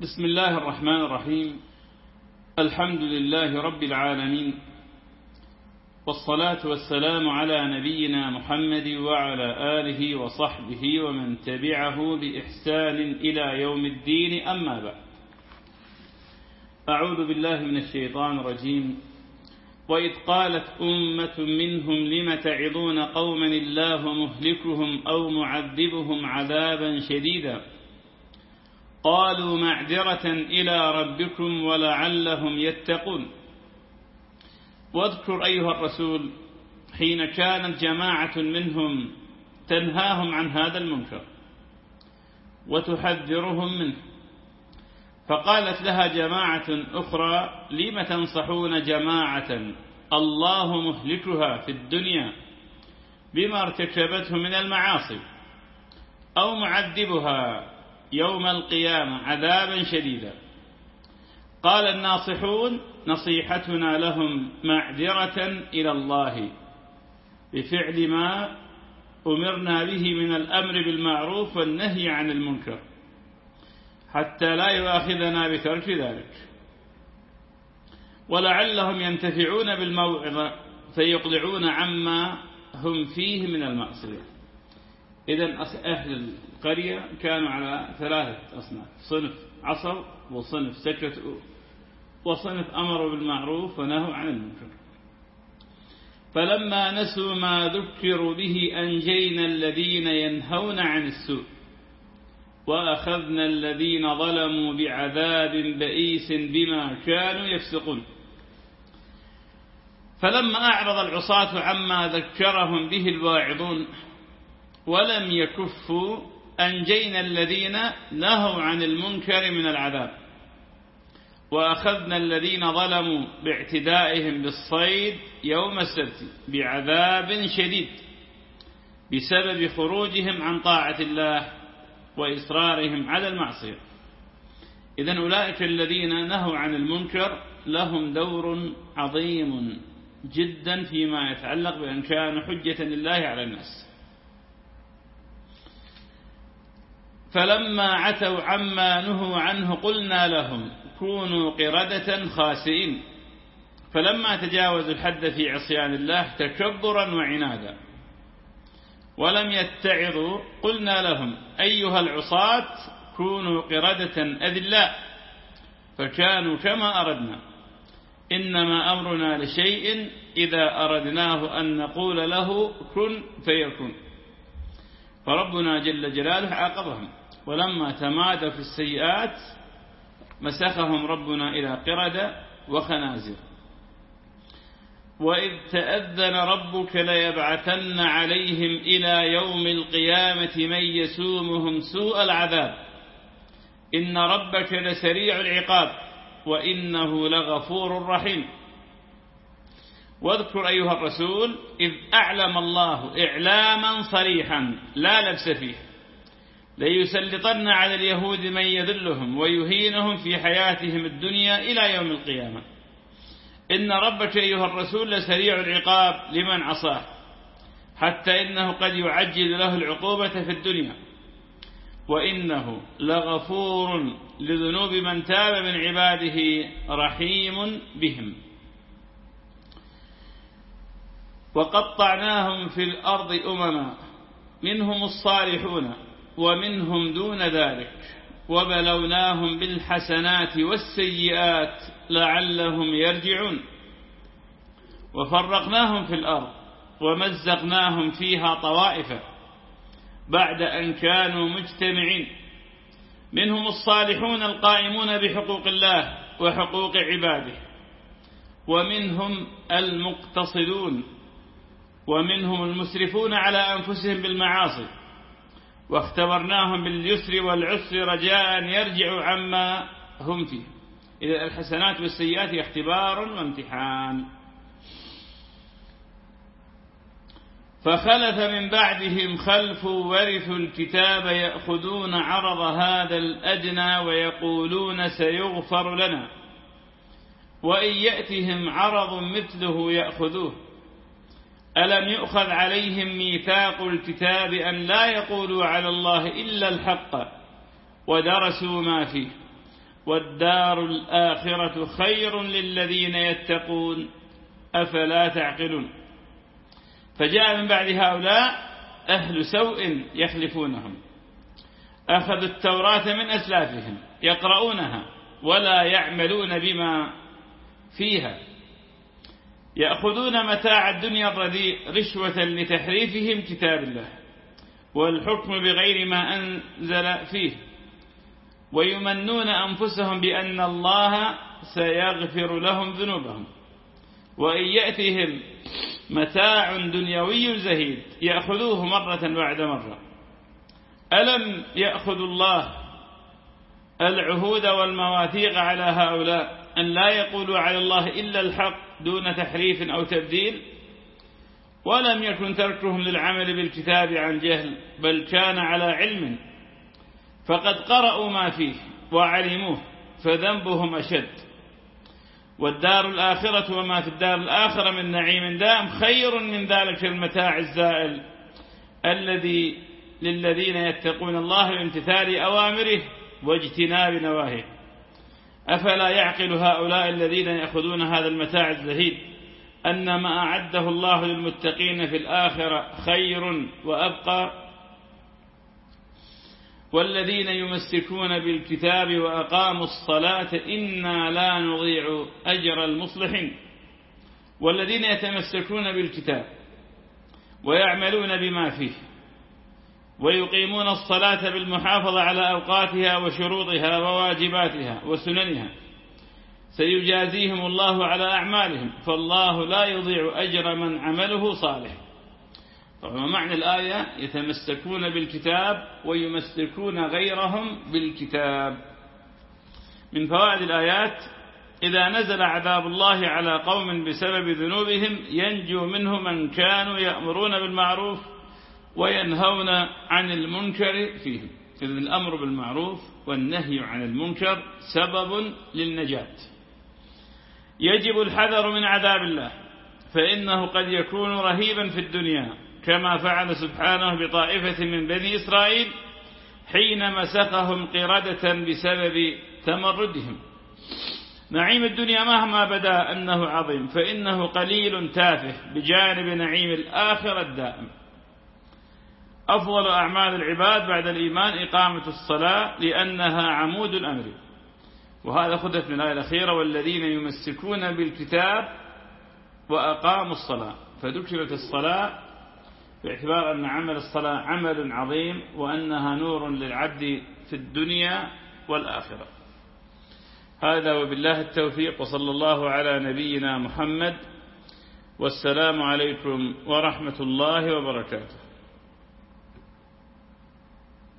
بسم الله الرحمن الرحيم. الحمد لله رب العالمين. والصلاة والسلام على نبينا محمد وعلى آله وصحبه ومن تبعه بإحسان إلى يوم الدين. أما بعد. أعوذ بالله من الشيطان الرجيم. وإذ قالت أمة منهم لم تعظون قوما الله مهلكهم أو معذبهم عذابا شديدا؟ قالوا معذرة إلى ربكم ولعلهم يتقون. واذكر أيها الرسول حين كانت جماعة منهم تنهاهم عن هذا المنكر وتحذرهم منه فقالت لها جماعة أخرى لم تنصحون جماعة الله مهلكها في الدنيا بما ارتكبته من المعاصي أو معذبها يوم القيامة عذابا شديدا. قال الناصحون نصيحتنا لهم معذرة إلى الله بفعل ما أمرنا به من الأمر بالمعروف والنهي عن المنكر حتى لا يؤاخذنا بترك ذلك. ولعلهم ينتفعون بالموعظة فيقلعون عما هم فيه من المعصية. إذا أهل القرية كانوا على ثلاثة أصناف صنف عصر وصنف سكت وصنف أمروا بالمعروف ونهوا عن المنكر. فلما نسوا ما ذكروا به أنجينا الذين ينهون عن السوء وأخذنا الذين ظلموا بعذاب بئيس بما كانوا يفسقون. فلما أعرض العصاة عما ذكرهم به الواعظون ولم يكفوا أنجينا الذين نهوا عن المنكر من العذاب. وأخذنا الذين ظلموا باعتدائهم بالصيد يوم السبت بعذاب شديد بسبب خروجهم عن طاعة الله وإصرارهم على المعصية. إذا أولئك الذين نهوا عن المنكر لهم دور عظيم جدا فيما يتعلق بأن كانوا حجة لله على الناس. فلما عتوا عما نهوا عنه قلنا لهم كونوا قردة خاسئين. فلما تجاوزوا الحد في عصيان الله تكبرا وعنادا. ولم يتعظوا قلنا لهم أيها العصاة كونوا قردة أذلاء. فكانوا كما أردنا. إنما أمرنا لشيء إذا أردناه أن نقول له كن فيكون. فربنا جل جلاله عاقبهم. ولما تمادوا في السيئات مسخهم ربنا إلى قردة وخنازر وإذ تأذن ربك ليبعثن عليهم إلى يوم القيامة من يسومهم سوء العذاب. إن ربك لسريع العقاب وإنه لغفور رحيم. واذكر أيها الرسول إذ أعلم الله إعلاما صريحا لا لبس فيه. ليسلطن على اليهود من يذلهم ويهينهم في حياتهم الدنيا إلى يوم القيامة. إن ربك أيها الرسول لسريع العقاب لمن عصاه حتى إنه قد يعجل له العقوبة في الدنيا. وإنه لغفور لذنوب من تاب من عباده رحيم بهم. وقطعناهم في الأرض أمما منهم الصالحون. ومنهم دون ذلك وبلوناهم بالحسنات والسيئات لعلهم يرجعون. وفرقناهم في الأرض ومزقناهم فيها طوائف بعد أن كانوا مجتمعين. منهم الصالحون القائمون بحقوق الله وحقوق عباده ومنهم المقتصدون ومنهم المسرفون على أنفسهم بالمعاصي. واختبرناهم باليسر والعسر رجاء يرجعوا عما هم فيه. إذا الحسنات والسيئات اختبار وامتحان. فخلف من بعدهم خلف ورثوا الكتاب يأخذون عرض هذا الأدنى ويقولون سيغفر لنا. وإن يأتهم عرض مثله يأخذوه. ألم يؤخذ عليهم ميثاق الكتاب أن لا يقولوا على الله إلا الحق ودرسوا ما فيه؟ والدار الآخرة خير للذين يتقون أفلا تعقلون؟ فجاء من بعد هؤلاء أهل سوء يخلفونهم أخذوا التوراة من أسلافهم يقرؤونها ولا يعملون بما فيها. يأخذون متاع الدنيا الرديء رشوة لتحريفهم كتاب الله والحكم بغير ما أنزل فيه. ويمنون أنفسهم بأن الله سيغفر لهم ذنوبهم. وإن يأتهم متاع دنيوي زهيد يأخذوه مرة بعد مرة. ألم يأخذ الله العهود والمواثيق على هؤلاء أن لا يقولوا على الله إلا الحق؟ دون تحريف أو تبديل ولم يكن تركهم للعمل بالكتاب عن جهل بل كان على علم. فقد قرأوا ما فيه وعلموه فذنبهم أشد. والدار الآخرة وما في الدار الآخرة من نعيم دائم خير من ذلك المتاع الزائل الذي للذين يتقون الله بامتثال أوامره واجتناب نواهيه. أفلا يعقل هؤلاء الذين يأخذون هذا المتاع الزهيد أن ما أعده الله للمتقين في الآخرة خير وأبقى؟ والذين يمسكون بالكتاب وأقاموا الصلاة إنا لا نضيع أجر المصلحين. والذين يتمسكون بالكتاب ويعملون بما فيه. ويقيمون الصلاة بالمحافظة على أوقاتها وشروطها وواجباتها وسننها. سيجازيهم الله على أعمالهم فالله لا يضيع أجر من عمله صالح. طبعا معنى الآية يتمسكون بالكتاب ويمسكون غيرهم بالكتاب. من فوائد الآيات إذا نزل عذاب الله على قوم بسبب ذنوبهم ينجو منه من كانوا يأمرون بالمعروف وينهون عن المنكر فيهم. إذن الأمر بالمعروف والنهي عن المنكر سبب للنجاة. يجب الحذر من عذاب الله فإنه قد يكون رهيبا في الدنيا كما فعل سبحانه بطائفة من بني إسرائيل حين مسخهم قردة بسبب تمردهم. نعيم الدنيا مهما بدا أنه عظيم فإنه قليل تافه بجانب نعيم الآخرة الدائم. أفضل أعمال العباد بعد الإيمان إقامة الصلاة لأنها عمود الأمر. وهذا خذت من الآية الأخيرة والذين يمسكون بالكتاب وأقاموا الصلاة. فذكرت الصلاة باعتبار أن عمل الصلاة عمل عظيم وأنها نور للعبد في الدنيا والآخرة. هذا وبالله التوفيق وصلى الله على نبينا محمد. والسلام عليكم ورحمة الله وبركاته.